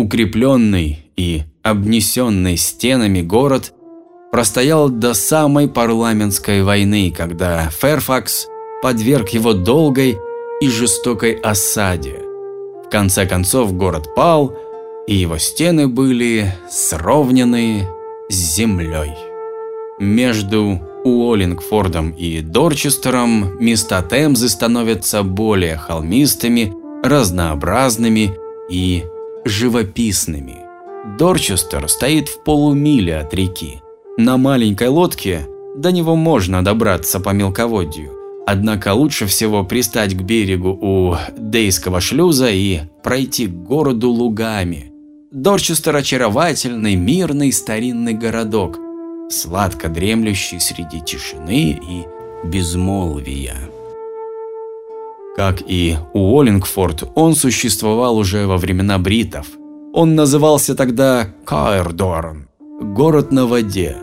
Укрепленный и обнесенный стенами город простоял до самой парламентской войны, когда Ферфакс подверг его долгой и жестокой осаде. В конце концов город пал, и его стены были сровнены с землей. Между Уоллингфордом и Дорчестером места Темзы становятся более холмистыми, разнообразными и живописными. Дорчестер стоит в полумиле от реки. На маленькой лодке до него можно добраться по мелководью. Однако лучше всего пристать к берегу у Дейского шлюза и пройти к городу лугами. Дорчестер – очаровательный, мирный, старинный городок, сладко дремлющий среди тишины и безмолвия. Как и Уоллингфорд, он существовал уже во времена бритов. Он назывался тогда Каэрдорн – город на воде.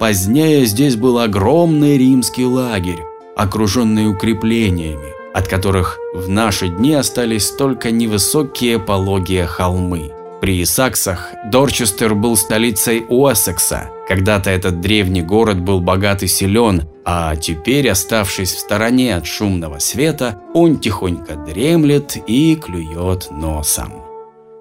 Позднее здесь был огромный римский лагерь, окруженный укреплениями, от которых в наши дни остались только невысокие пологие холмы. При Саксах Дорчестер был столицей Уэссекса. Когда-то этот древний город был богат и силен, а теперь, оставшись в стороне от шумного света, он тихонько дремлет и клюет носом.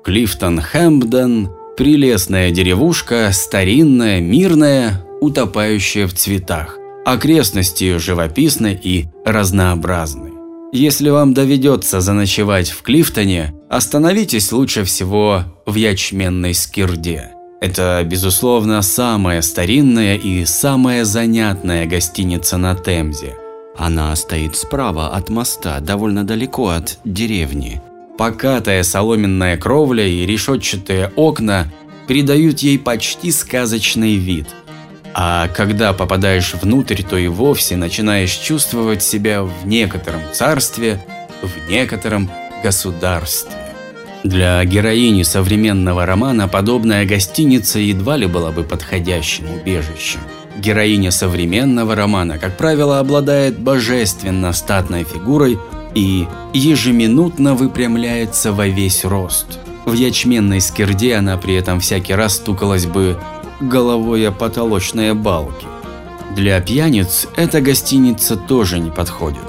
Клифтон Хэмпден – прелестная деревушка, старинная, мирная, утопающая в цветах. Окрестности живописны и разнообразны. Если вам доведется заночевать в Клифтоне, остановитесь лучше всего в ячменной скирде. Это, безусловно, самая старинная и самая занятная гостиница на Темзе. Она стоит справа от моста, довольно далеко от деревни. Покатая соломенная кровля и решетчатые окна придают ей почти сказочный вид. А когда попадаешь внутрь, то и вовсе начинаешь чувствовать себя в некотором царстве, в некотором государстве. Для героини современного романа подобная гостиница едва ли была бы подходящим убежищем. Героиня современного романа, как правило, обладает божественно статной фигурой и ежеминутно выпрямляется во весь рост. В ячменной скирде она при этом всякий раз стукалась бы головой о потолочные балки. Для пьяниц эта гостиница тоже не подходит.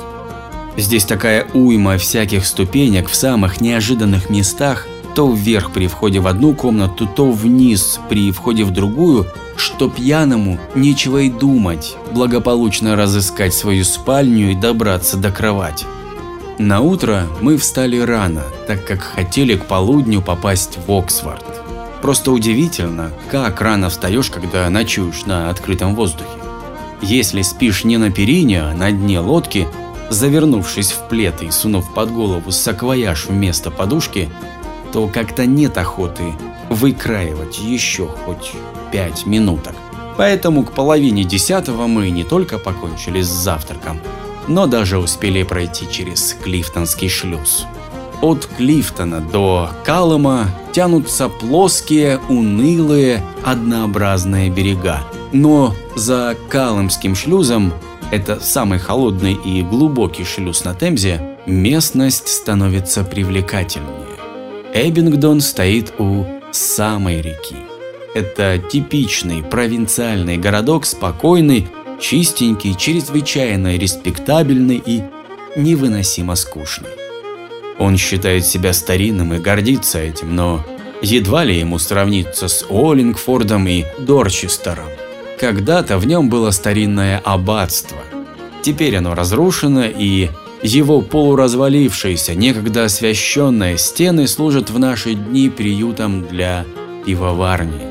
Здесь такая уйма всяких ступенек в самых неожиданных местах, то вверх при входе в одну комнату, то вниз при входе в другую, что пьяному нечего и думать благополучно разыскать свою спальню и добраться до кровати. На утро мы встали рано, так как хотели к полудню попасть в Оксфорд. Просто удивительно, как рано встаешь, когда ночуешь на открытом воздухе. Если спишь не на перине, а на дне лодки – завернувшись в плед и сунув под голову саквояж вместо подушки, то как-то нет охоты выкраивать еще хоть пять минуток. Поэтому к половине десятого мы не только покончили с завтраком, но даже успели пройти через Клифтонский шлюз. От Клифтона до Калыма тянутся плоские, унылые, однообразные берега. Но за Калымским шлюзом это самый холодный и глубокий шлюз на Темзе, местность становится привлекательнее. Эббингдон стоит у самой реки. Это типичный провинциальный городок, спокойный, чистенький, чрезвычайно респектабельный и невыносимо скучный. Он считает себя старинным и гордится этим, но едва ли ему сравниться с Оллингфордом и Дорчестером. Когда-то в нем было старинное аббатство. Теперь оно разрушено и его полуразвалившиеся, некогда освященные стены служат в наши дни приютом для пивоварни.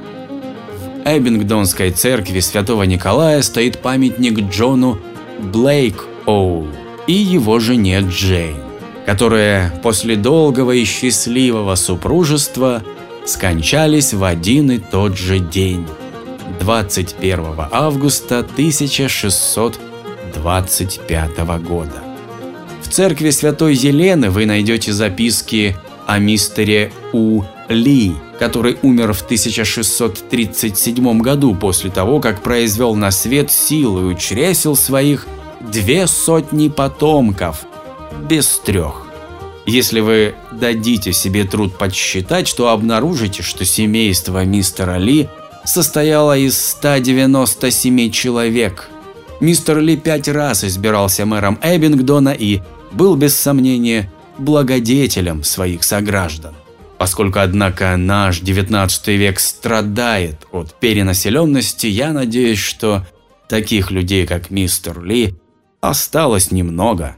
В Эббингдонской церкви Святого Николая стоит памятник Джону Блейк Оул и его жене Джейн, которые после долгого и счастливого супружества скончались в один и тот же день. 21 августа 1625 года. В церкви Святой Елены вы найдете записки о мистере У. Ли, который умер в 1637 году после того, как произвел на свет силу и чресел своих две сотни потомков, без трех. Если вы дадите себе труд подсчитать, то обнаружите, что семейство мистера Ли состояло из 197 человек. Мистер Ли пять раз избирался мэром Эббингдона и был без сомнения благодетелем своих сограждан. Поскольку, однако, наш 19 век страдает от перенаселенности, я надеюсь, что таких людей, как мистер Ли, осталось немного.